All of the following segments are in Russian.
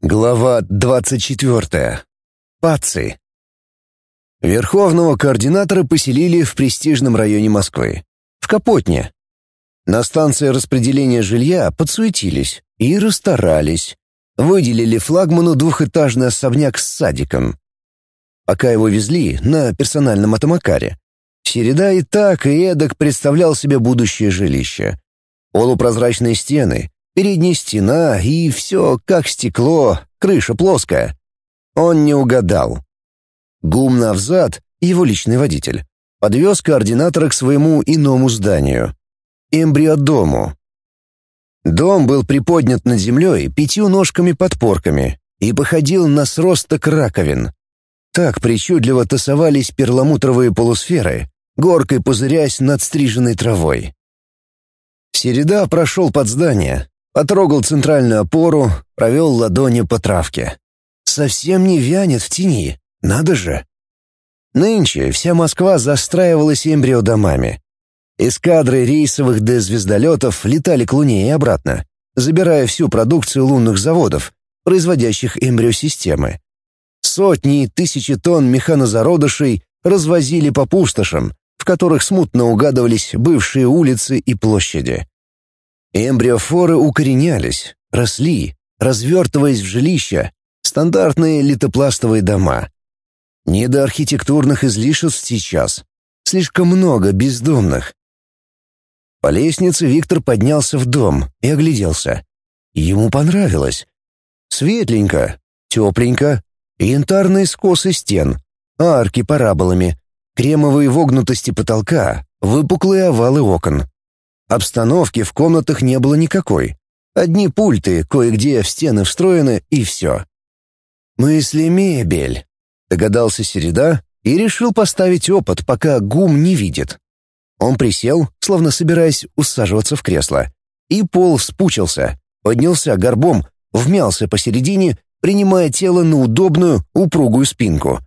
Глава 24. Паци. Верховного координатора поселили в престижном районе Москвы, в Капотне. На станции распределения жилья подсуетились и расстарались. Выделили флагману двухэтажный особняк с садиком. Пока его везли на персональном атомакаре, Середа и так и эдак представлял себе будущее жилище. Полупрозрачные стены, Передняя стена и все как стекло, крыша плоская. Он не угадал. Гум Навзад, его личный водитель, подвез координатора к своему иному зданию — эмбриодому. Дом был приподнят над землей пятью ножками-подпорками и походил на сросток раковин. Так причудливо тасовались перламутровые полусферы, горкой пузырясь над стриженной травой. Середа прошел под здание, Потрогал центральную опору, провел ладонью по травке. Совсем не вянет в тени, надо же. Нынче вся Москва застраивалась эмбриодомами. Эскадры рейсовых Д-звездолетов летали к Луне и обратно, забирая всю продукцию лунных заводов, производящих эмбриосистемы. Сотни и тысячи тонн механозародышей развозили по пустошам, в которых смутно угадывались бывшие улицы и площади. Эмбриофоры укоренялись, росли, развертываясь в жилища, стандартные литопластовые дома. Не до архитектурных излишеств сейчас. Слишком много бездомных. По лестнице Виктор поднялся в дом и огляделся. Ему понравилось. Светленько, тепленько, янтарные скосы стен, арки параболами, кремовые вогнутости потолка, выпуклые овалы окон. Обстановки в комнатах не было никакой. Одни пульты, кое-где в стены встроены, и все. «Мысли мебель», — догадался Середа и решил поставить опыт, пока гум не видит. Он присел, словно собираясь усаживаться в кресло, и пол спучился, поднялся горбом, вмялся посередине, принимая тело на удобную, упругую спинку.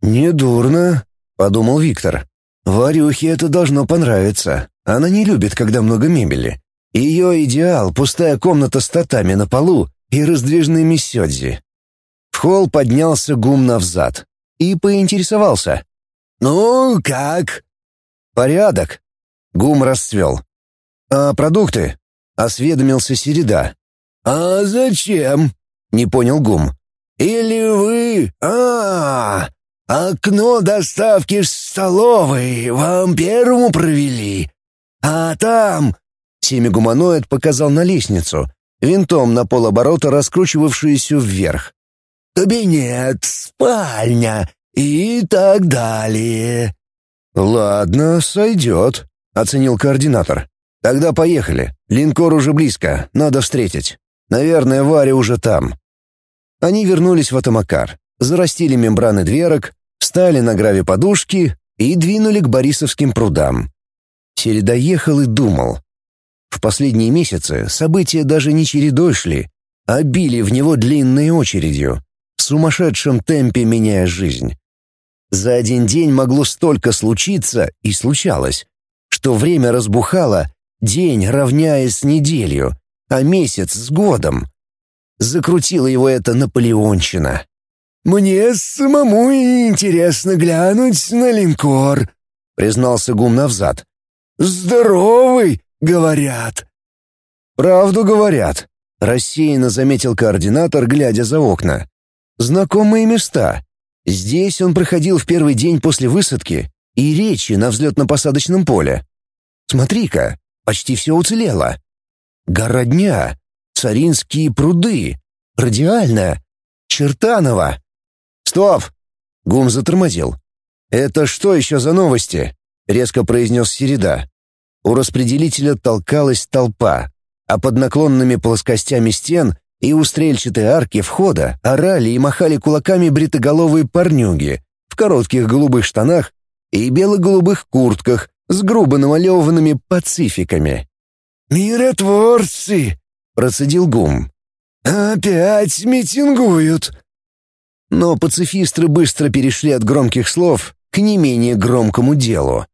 «Недурно», — подумал Виктор. «Варюхе это должно понравиться». Она не любит, когда много мебели. Ее идеал — пустая комната с татами на полу и раздвижными сёдзи. В холл поднялся гум навзад и поинтересовался. «Ну, как?» «Порядок». Гум расцвел. «А продукты?» — осведомился Середа. «А зачем?» — не понял Гум. «Или вы... а, окно доставки с столовой вам первому провели, «А там...» — семигуманоид показал на лестницу, винтом на полоборота раскручивавшуюся вверх. «Кабинет, спальня и так далее». «Ладно, сойдет», — оценил координатор. «Тогда поехали. Линкор уже близко, надо встретить. Наверное, Варя уже там». Они вернулись в Атамакар, зарастили мембраны дверок, встали на граве подушки и двинули к Борисовским прудам. Середа ехал и думал. В последние месяцы события даже не чередой шли, а били в него длинной очередью, в сумасшедшем темпе меняя жизнь. За один день могло столько случиться, и случалось, что время разбухало, день равняясь с неделю, а месяц с годом. Закрутила его это Наполеонщина. «Мне самому интересно глянуть на линкор», — признался Гум навзад. Здоровый, говорят. Правду говорят, рассеянно заметил координатор, глядя за окна. Знакомые места. Здесь он проходил в первый день после высадки и речи на взлетно-посадочном поле. Смотри-ка, почти все уцелело. Городня, Царинские пруды, Радиальная, Чертаново. Стоп! Гум затормозил. Это что еще за новости? — резко произнес Середа. У распределителя толкалась толпа, а под наклонными плоскостями стен и у стрельчатой арки входа орали и махали кулаками бритоголовые парнюги в коротких голубых штанах и бело-голубых куртках с грубо намалеванными пацификами. «Миротворцы!» — процедил Гум. «Опять митингуют!» Но пацифисты быстро перешли от громких слов к не менее громкому делу.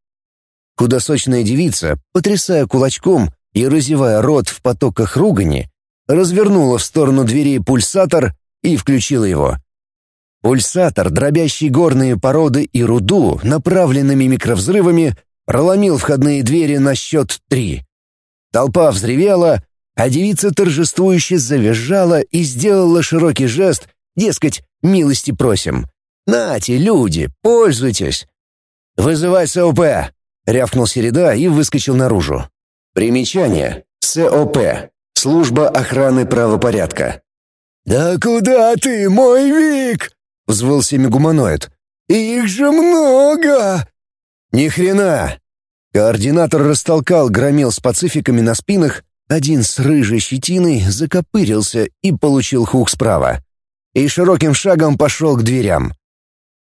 Худосочная девица, потрясая кулачком и разевая рот в потоках ругани, развернула в сторону дверей пульсатор и включила его. Пульсатор, дробящий горные породы и руду, направленными микровзрывами, проломил входные двери на счет три. Толпа взревела, а девица торжествующе завизжала и сделала широкий жест, дескать, милости просим. «Нате, люди, пользуйтесь!» «Вызывай СОП!» — рявкнул Середа и выскочил наружу. Примечание. СОП. Служба охраны правопорядка. «Да куда ты, мой Вик?» — взвыл семигуманоид. «Их же много!» «Ни хрена!» Координатор растолкал громил с пацификами на спинах, один с рыжей щетиной закопырился и получил хук справа. И широким шагом пошел к дверям.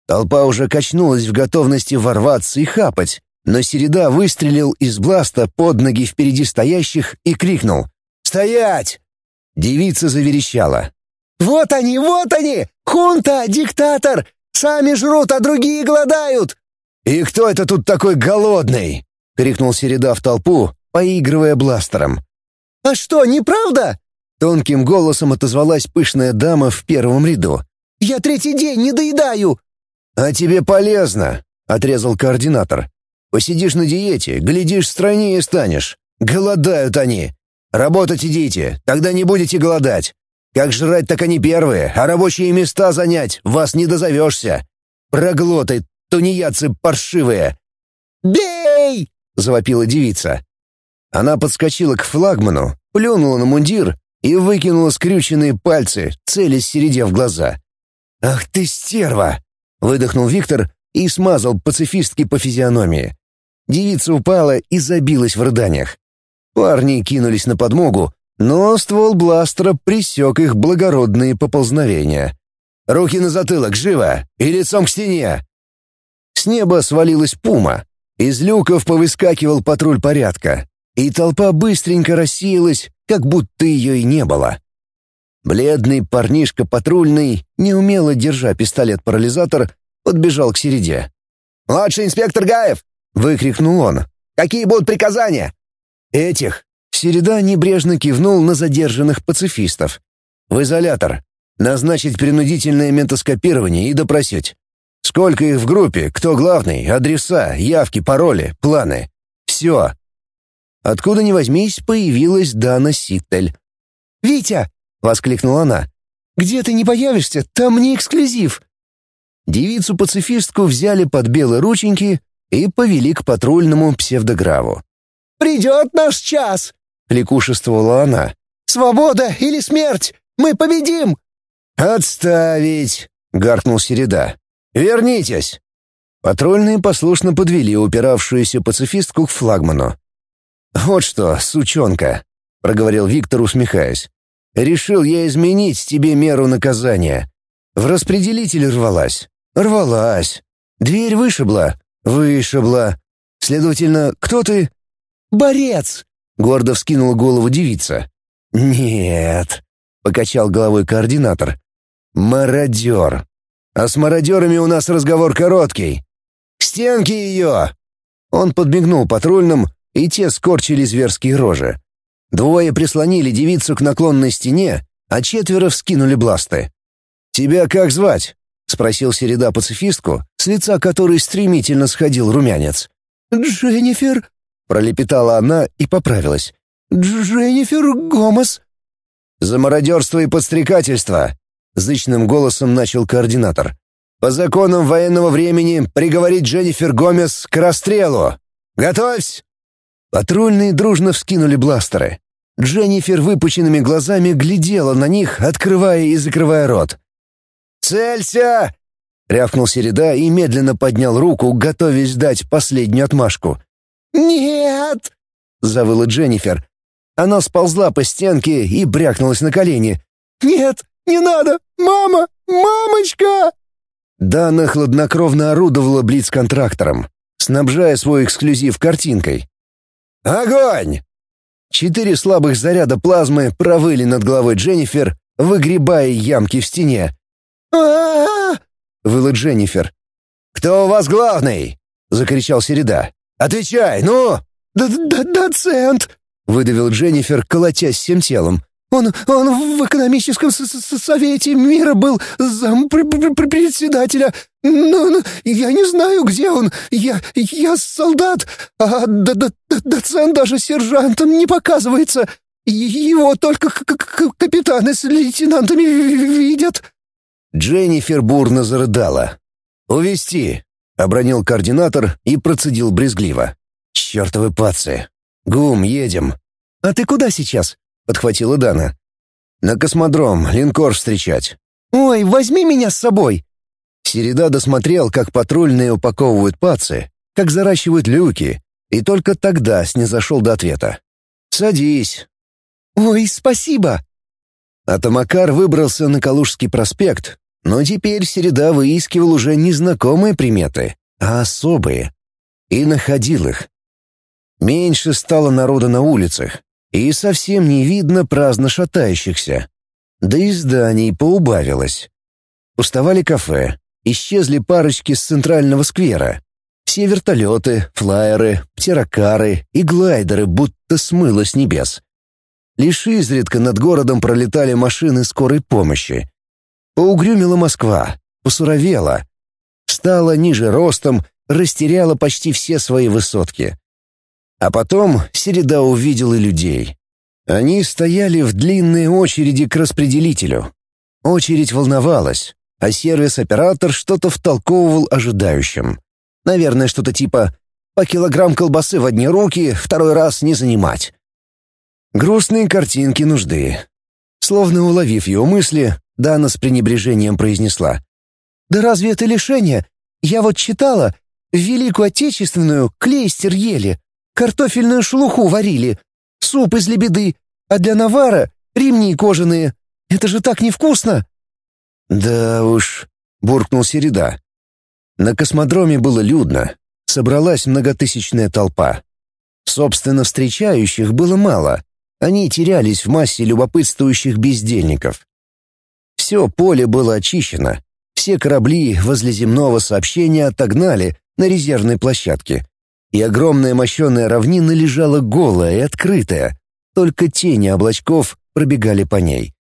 Толпа уже качнулась в готовности ворваться и хапать, но Середа выстрелил из бласта под ноги впереди стоящих и крикнул «Стоять!». Девица заверещала. «Вот они, вот они! Хунта, диктатор! Сами жрут, а другие голодают!» «И кто это тут такой голодный?» — крикнул Середа в толпу, поигрывая бластером. «А что, неправда?» Тонким голосом отозвалась пышная дама в первом ряду. «Я третий день не доедаю!» «А тебе полезно», — отрезал координатор. «Посидишь на диете, глядишь, стройнее станешь. Голодают они. Работать идите, тогда не будете голодать. Как жрать, так они первые, а рабочие места занять вас не дозовешься. Проглоты, тунеядцы паршивые». «Бей!» — завопила девица. Она подскочила к флагману, плюнула на мундир и выкинула скрюченные пальцы, целясь середя в глаза. «Ах ты стерва!» Выдохнул Виктор и смазал пацифистки по физиономии. Девица упала и забилась в рыданиях. Парни кинулись на подмогу, но ствол бластера присек их благородные поползновения. «Руки на затылок, живо! И лицом к стене!» С неба свалилась пума. Из люков повыскакивал патруль порядка, и толпа быстренько рассеялась, как будто ее и не было. Бледный парнишка патрульный, неумело держа пистолет-парализатор, подбежал к середе. «Младший инспектор Гаев!» — выкрикнул он. «Какие будут приказания?» «Этих!» — Середа небрежно кивнул на задержанных пацифистов. «В изолятор. Назначить принудительное ментоскопирование и допросить. Сколько их в группе, кто главный, адреса, явки, пароли, планы. Все». Откуда ни возьмись, появилась Дана Ситтель. «Витя!» — воскликнула она. «Где ты не появишься? Там не эксклюзив!» Девицу-пацифистку взяли под белые рученьки и повели к патрульному псевдограву. «Придет наш час!» — кликушествовала она. «Свобода или смерть! Мы победим!» «Отставить!» — гаркнул Середа. «Вернитесь!» Патрульные послушно подвели упиравшуюся пацифистку к флагману. «Вот что, сучонка!» — проговорил Виктор, усмехаясь. Решил я изменить тебе меру наказания. В распределитель рвалась. Рвалась. Дверь вышибла. Вышибла. Следовательно, кто ты? Борец! Гордо вскинула голову девица. Нет, покачал головой координатор. Мародер. А с мародерами у нас разговор короткий. К стенке ее! Он подмигнул патрульным, и те скорчили зверские рожи. Двое прислонили девицу к наклонной стене, а четверо вскинули бласты. «Тебя как звать?» — спросил Середа пацифистку, с лица которой стремительно сходил румянец. «Дженнифер», — пролепетала она и поправилась. «Дженнифер Гомес». «За мародерство и подстрекательство», — зычным голосом начал координатор. «По законам военного времени приговорить Дженнифер Гомес к расстрелу. Готовься!» Патрульные дружно вскинули бластеры. Дженнифер выпученными глазами глядела на них, открывая и закрывая рот. «Целься!» — рявкнул Середа и медленно поднял руку, готовясь дать последнюю отмашку. «Нет!» — завыла Дженнифер. Она сползла по стенке и брякнулась на колени. «Нет, не надо! Мама! Мамочка!» Дана хладнокровно орудовала блиц-контрактором, снабжая свой эксклюзив картинкой. «Огонь!» Четыре слабых заряда плазмы провыли над головой Дженнифер, выгребая ямки в стене. Выла Дженнифер. «Кто у вас главный?» — закричал Середа. «Отвечай, ну!» Д -д «Доцент!» — выдавил Дженнифер, колотясь всем телом. Он, он в экономическом совете мира был зампредседателя. Ну, ну, я не знаю, где он. Я, я солдат, а д -д -д доцент даже сержантом не показывается. Его только капитаны с лейтенантами видят». Дженнифер бурно зарыдала. «Увести!» — обронил координатор и процедил брезгливо. «Чертовы пацы! Гум, едем!» «А ты куда сейчас?» подхватила Дана. «На космодром, линкор встречать». «Ой, возьми меня с собой!» Середа досмотрел, как патрульные упаковывают пацы, как заращивают люки, и только тогда снизошел до ответа. «Садись». «Ой, спасибо!» Атамакар выбрался на Калужский проспект, но теперь Середа выискивал уже не знакомые приметы, а особые. И находил их. Меньше стало народа на улицах, и совсем не видно праздно шатающихся. Да и зданий поубавилось. Уставали кафе, исчезли парочки с центрального сквера. Все вертолеты, флайеры, птерокары и глайдеры будто смыло с небес. Лишь изредка над городом пролетали машины скорой помощи. Поугрюмила Москва, посуровела. Стала ниже ростом, растеряла почти все свои высотки. А потом Середа увидел и людей. Они стояли в длинной очереди к распределителю. Очередь волновалась, а сервис-оператор что-то втолковывал ожидающим. Наверное, что-то типа «по килограмм колбасы в одни руки, второй раз не занимать». Грустные картинки нужды. Словно уловив его мысли, Дана с пренебрежением произнесла. «Да разве это лишение? Я вот читала, в Великую Отечественную клейстер ели, Картофельную шелуху варили, суп из лебеды, а для навара — ремни кожаные. Это же так невкусно!» «Да уж», — буркнул Середа. На космодроме было людно, собралась многотысячная толпа. Собственно, встречающих было мало, они терялись в массе любопытствующих бездельников. Все поле было очищено, все корабли возле земного сообщения отогнали на резервной площадке, и огромная мощеная равнина лежала голая и открытая, только тени облачков пробегали по ней.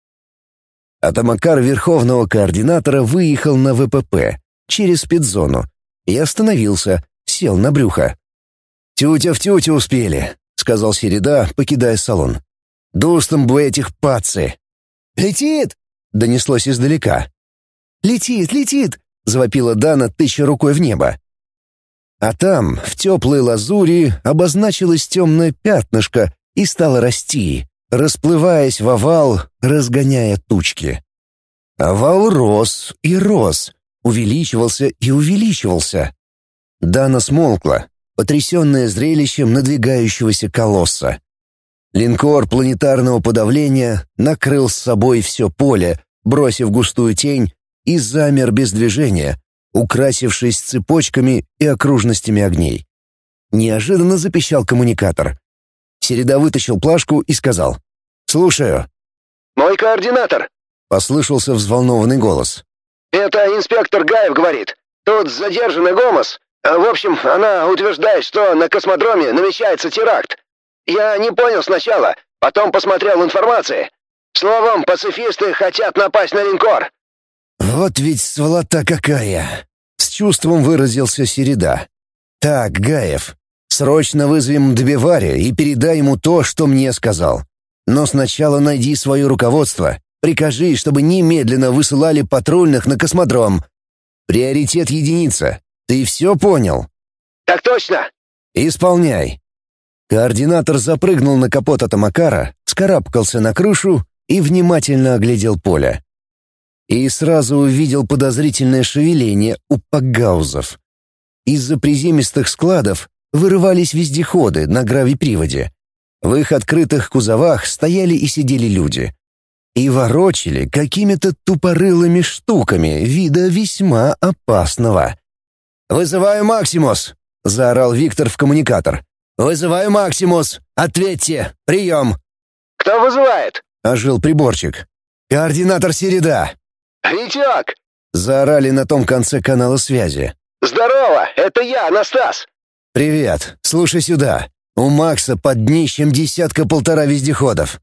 Атамакар Верховного Координатора выехал на ВПП через спецзону и остановился, сел на брюхо. «Тютя в тютю успели», — сказал Середа, покидая салон. «Дустом бы этих пацы!» «Летит!» — донеслось издалека. «Летит, летит!» — завопила Дана, тыча рукой в небо. А там, в теплой лазури, обозначилось темное пятнышко и стало расти, расплываясь в овал, разгоняя тучки. Овал рос и рос, увеличивался и увеличивался. Дана смолкла, потрясенная зрелищем надвигающегося колосса. Линкор планетарного подавления накрыл с собой все поле, бросив густую тень, и замер без движения, украсившись цепочками и окружностями огней. Неожиданно запищал коммуникатор. Середа вытащил плашку и сказал «Слушаю». «Мой координатор», — послышался взволнованный голос. «Это инспектор Гаев говорит. Тут задержанный Гомос. А, в общем, она утверждает, что на космодроме намечается теракт. Я не понял сначала, потом посмотрел информации. Словом, пацифисты хотят напасть на линкор. «Вот ведь сволота какая!» — с чувством выразился Середа. «Так, Гаев, срочно вызовем Дбеваря и передай ему то, что мне сказал. Но сначала найди свое руководство, прикажи, чтобы немедленно высылали патрульных на космодром. Приоритет единица. Ты все понял?» «Так точно!» «Исполняй!» Координатор запрыгнул на капот Атамакара, скарабкался на крышу и внимательно оглядел поле и сразу увидел подозрительное шевеление у пагаузов. Из-за приземистых складов вырывались вездеходы на гравиприводе. В их открытых кузовах стояли и сидели люди. И ворочили какими-то тупорылыми штуками вида весьма опасного. «Вызываю Максимус!» — заорал Виктор в коммуникатор. «Вызываю Максимус! Ответьте! Прием!» «Кто вызывает?» — ожил приборчик. «Координатор Середа!» «Витек!» — заорали на том конце канала связи. «Здорово! Это я, Анастас!» «Привет! Слушай сюда. У Макса под днищем десятка-полтора вездеходов».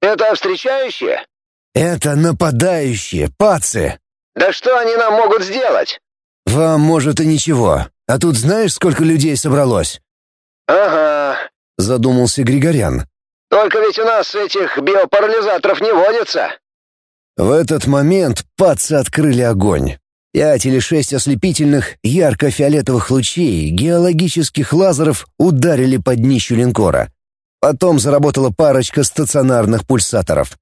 Это встречающие?» «Это нападающие, пацы!» «Да что они нам могут сделать?» «Вам, может, и ничего. А тут знаешь, сколько людей собралось?» «Ага», — задумался Григорян. «Только ведь у нас этих биопарализаторов не водится». В этот момент пацы открыли огонь. Пять или шесть ослепительных ярко-фиолетовых лучей геологических лазеров ударили под днищу линкора. Потом заработала парочка стационарных пульсаторов.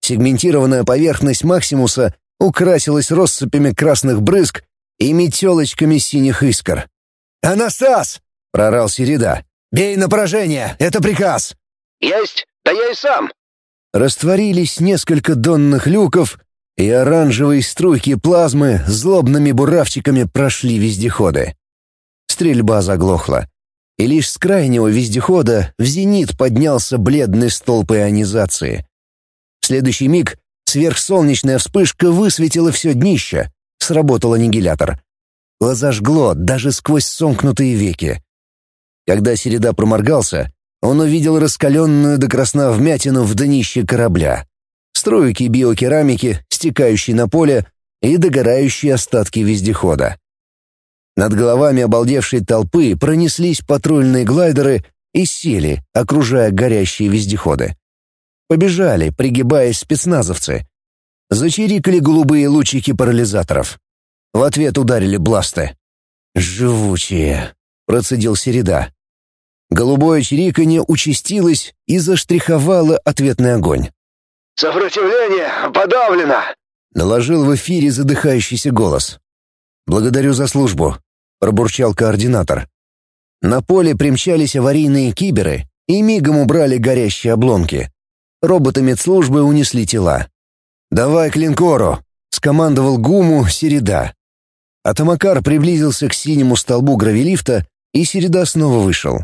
Сегментированная поверхность Максимуса украсилась россыпями красных брызг и метелочками синих искр. «Анастас!» — прорал Середа. «Бей на поражение! Это приказ!» «Есть! Да я и сам!» Растворились несколько донных люков, и оранжевые струйки плазмы злобными буравчиками прошли вездеходы. Стрельба заглохла, и лишь с крайнего вездехода в зенит поднялся бледный столб ионизации. В следующий миг сверхсолнечная вспышка высветила все днище, сработал аннигилятор. Глаза жгло даже сквозь сомкнутые веки. Когда Середа проморгался, он увидел раскаленную до красна вмятину в днище корабля струйки биокерамики, стекающие на поле, и догорающие остатки вездехода. Над головами обалдевшей толпы пронеслись патрульные глайдеры и сели, окружая горящие вездеходы. Побежали, пригибаясь спецназовцы. Зачирикали голубые лучики парализаторов. В ответ ударили бласты. «Живучие», — процедил Середа. Голубое чириканье участилось и заштриховало ответный огонь. «Сопротивление подавлено!» — наложил в эфире задыхающийся голос. «Благодарю за службу», — пробурчал координатор. На поле примчались аварийные киберы и мигом убрали горящие обломки. Роботы медслужбы унесли тела. «Давай к линкору», — скомандовал Гуму Середа. Атомакар приблизился к синему столбу гравилифта, и Середа снова вышел.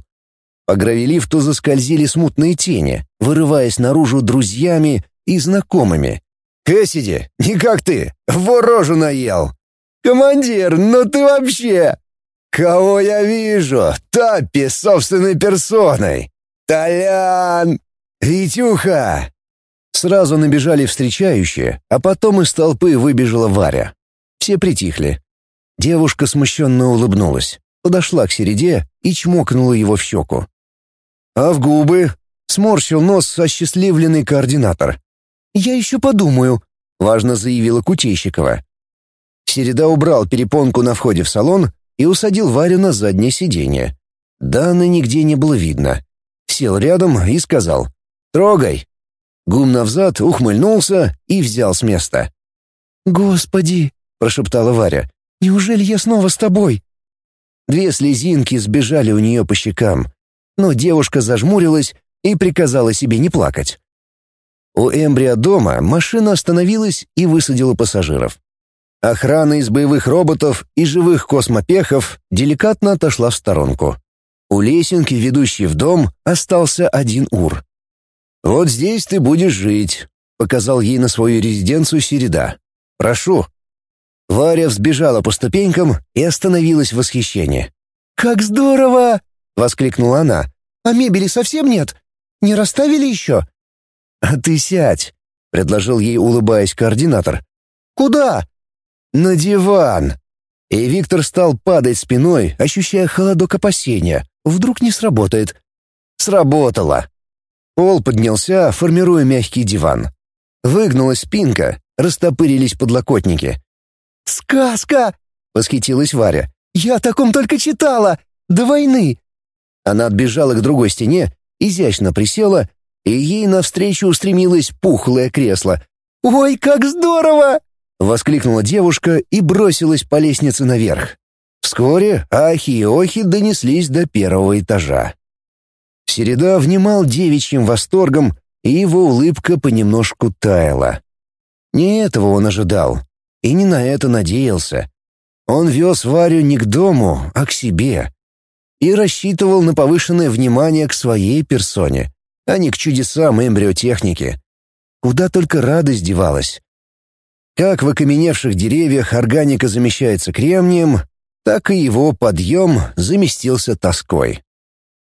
По гравилифту заскользили смутные тени, вырываясь наружу друзьями и знакомыми. «Кэссиди, не как ты, в рожу наел!» «Командир, ну ты вообще...» «Кого я вижу? Таппи собственной персоной!» «Толян! Витюха!» Сразу набежали встречающие, а потом из толпы выбежала Варя. Все притихли. Девушка смущенно улыбнулась, подошла к середе и чмокнула его в щеку. А в губы сморщил нос осчастливленный координатор. «Я еще подумаю», — важно заявила Кутейщикова. Середа убрал перепонку на входе в салон и усадил Варю на заднее сиденье. Даны нигде не было видно. Сел рядом и сказал «Трогай». Гум навзад ухмыльнулся и взял с места. «Господи!» — прошептала Варя. «Неужели я снова с тобой?» Две слезинки сбежали у нее по щекам, но девушка зажмурилась и приказала себе не плакать. У Эмбриа дома машина остановилась и высадила пассажиров. Охрана из боевых роботов и живых космопехов деликатно отошла в сторонку. У лесенки, ведущей в дом, остался один ур. «Вот здесь ты будешь жить», — показал ей на свою резиденцию Середа. «Прошу». Варя взбежала по ступенькам и остановилась в восхищении. «Как здорово!» — воскликнула она. «А мебели совсем нет? Не расставили еще?» «А ты сядь», — предложил ей, улыбаясь координатор. «Куда?» «На диван». И Виктор стал падать спиной, ощущая холодок опасения. Вдруг не сработает. Сработало. Пол поднялся, формируя мягкий диван. Выгнулась спинка, растопырились подлокотники. «Сказка!» — восхитилась Варя. «Я о таком только читала! До войны!» Она отбежала к другой стене, изящно присела и ей навстречу устремилось пухлое кресло. «Ой, как здорово!» — воскликнула девушка и бросилась по лестнице наверх. Вскоре ахи и охи донеслись до первого этажа. Середа внимал девичьим восторгом, и его улыбка понемножку таяла. Не этого он ожидал, и не на это надеялся. Он вез Варю не к дому, а к себе. И рассчитывал на повышенное внимание к своей персоне а не к чудесам эмбриотехники. Куда только радость девалась. Как в окаменевших деревьях органика замещается кремнием, так и его подъем заместился тоской.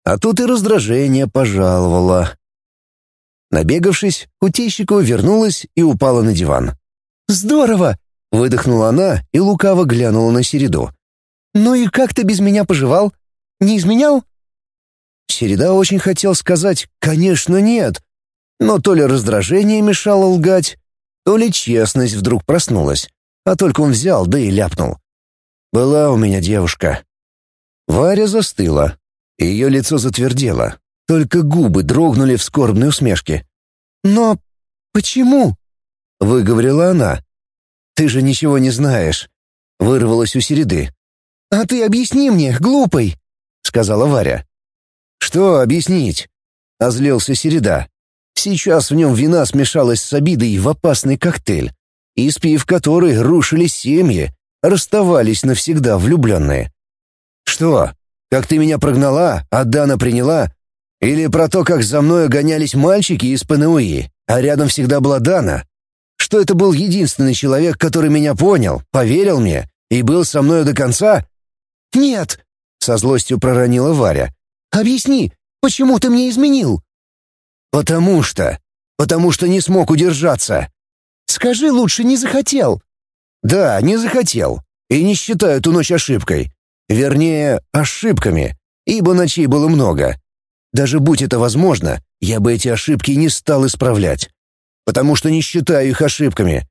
А тут и раздражение пожаловало. Набегавшись, Кутейщикова вернулась и упала на диван. «Здорово!» — выдохнула она и лукаво глянула на Середу. «Ну и как ты без меня поживал? Не изменял?» Середа очень хотел сказать «конечно нет», но то ли раздражение мешало лгать, то ли честность вдруг проснулась, а только он взял, да и ляпнул. «Была у меня девушка». Варя застыла, ее лицо затвердело, только губы дрогнули в скорбной усмешке. «Но почему?» — выговорила она. «Ты же ничего не знаешь», — вырвалось у Середы. «А ты объясни мне, глупый», — сказала Варя. «Что объяснить?» — озлился Середа. Сейчас в нем вина смешалась с обидой в опасный коктейль, испив который рушили семьи, расставались навсегда влюбленные. «Что, как ты меня прогнала, а Дана приняла? Или про то, как за мной гонялись мальчики из ПНУИ, а рядом всегда была Дана? Что это был единственный человек, который меня понял, поверил мне и был со мной до конца?» «Нет!» — со злостью проронила Варя. «Объясни, почему ты мне изменил?» «Потому что... Потому что не смог удержаться». «Скажи лучше, не захотел». «Да, не захотел. И не считаю эту ночь ошибкой. Вернее, ошибками, ибо ночей было много. Даже будь это возможно, я бы эти ошибки не стал исправлять. Потому что не считаю их ошибками.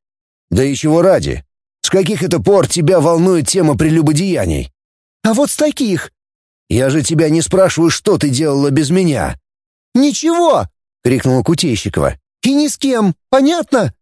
Да и чего ради? С каких это пор тебя волнует тема прелюбодеяний? А вот с таких. Я же тебя не спрашиваю, что ты делала без меня. Ничего, — крикнула Кутейщикова. «И ни с кем, понятно?»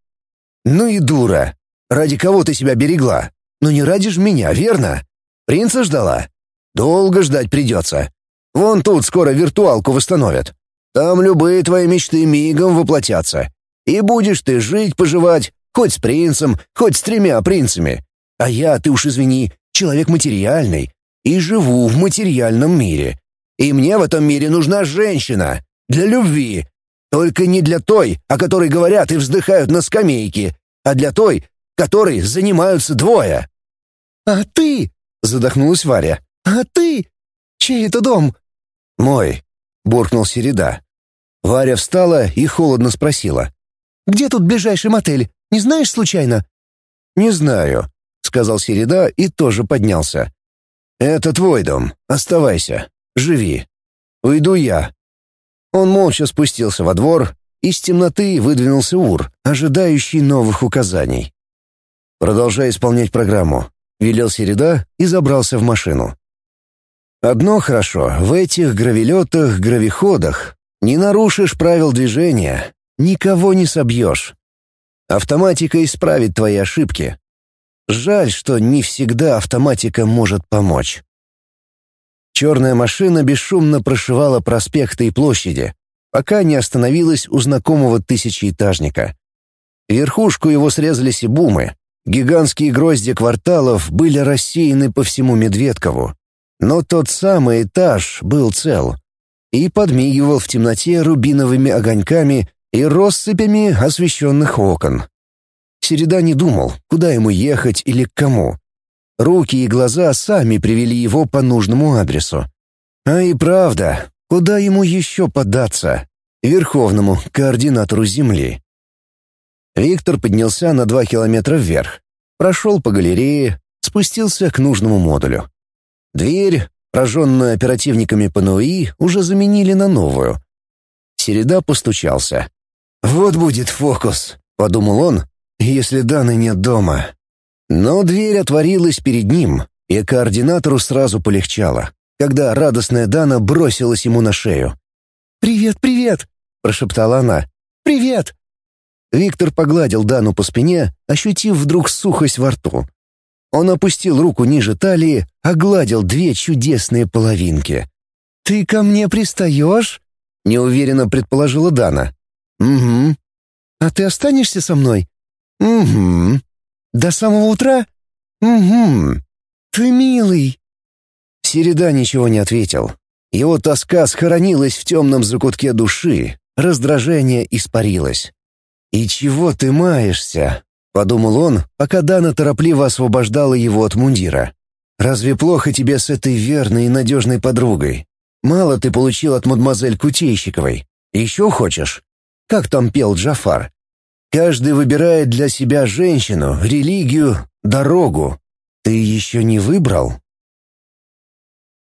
«Ну и дура. Ради кого ты себя берегла? Ну не ради ж меня, верно? Принца ждала? Долго ждать придется. Вон тут скоро виртуалку восстановят. Там любые твои мечты мигом воплотятся. И будешь ты жить-поживать, хоть с принцем, хоть с тремя принцами. А я, ты уж извини, человек материальный и живу в материальном мире. И мне в этом мире нужна женщина. Для любви, только не для той, о которой говорят и вздыхают на скамейке, а для той, которой занимаются двое. «А ты?» — задохнулась Варя. «А ты? Чей это дом?» «Мой», — буркнул Середа. Варя встала и холодно спросила. «Где тут ближайший мотель? Не знаешь случайно?» «Не знаю», — сказал Середа и тоже поднялся. «Это твой дом. Оставайся. Живи. Уйду я. Он молча спустился во двор, из темноты выдвинулся Ур, ожидающий новых указаний. «Продолжай исполнять программу», — велел Середа и забрался в машину. «Одно хорошо, в этих гравилетах, гравиходах не нарушишь правил движения, никого не собьешь. Автоматика исправит твои ошибки. Жаль, что не всегда автоматика может помочь. Черная машина бесшумно прошивала проспекты и площади, пока не остановилась у знакомого тысячеэтажника. Верхушку его срезали сибумы, гигантские грозди кварталов были рассеяны по всему Медведкову. Но тот самый этаж был цел и подмигивал в темноте рубиновыми огоньками и россыпями освещенных окон. Середа не думал, куда ему ехать или к кому. Руки и глаза сами привели его по нужному адресу. А и правда, куда ему еще податься? Верховному координатору Земли. Виктор поднялся на два километра вверх, прошел по галерее, спустился к нужному модулю. Дверь, прожженную оперативниками ПНУИ, уже заменили на новую. Середа постучался. «Вот будет фокус», — подумал он, — «если Даны нет дома». Но дверь отворилась перед ним, и координатору сразу полегчало, когда радостная Дана бросилась ему на шею. «Привет, привет!» — прошептала она. «Привет!» Виктор погладил Дану по спине, ощутив вдруг сухость во рту. Он опустил руку ниже талии, огладил две чудесные половинки. «Ты ко мне пристаешь?» — неуверенно предположила Дана. «Угу». «А ты останешься со мной?» «Угу». До самого утра? Угу. Ты милый. Середа ничего не ответил. Его тоска схоронилась в темном закутке души, раздражение испарилось. «И чего ты маешься?» — подумал он, пока Дана торопливо освобождала его от мундира. «Разве плохо тебе с этой верной и надежной подругой? Мало ты получил от мадемуазель Кутейщиковой. Еще хочешь?» Как там пел Джафар. Каждый выбирает для себя женщину, религию, дорогу. Ты еще не выбрал?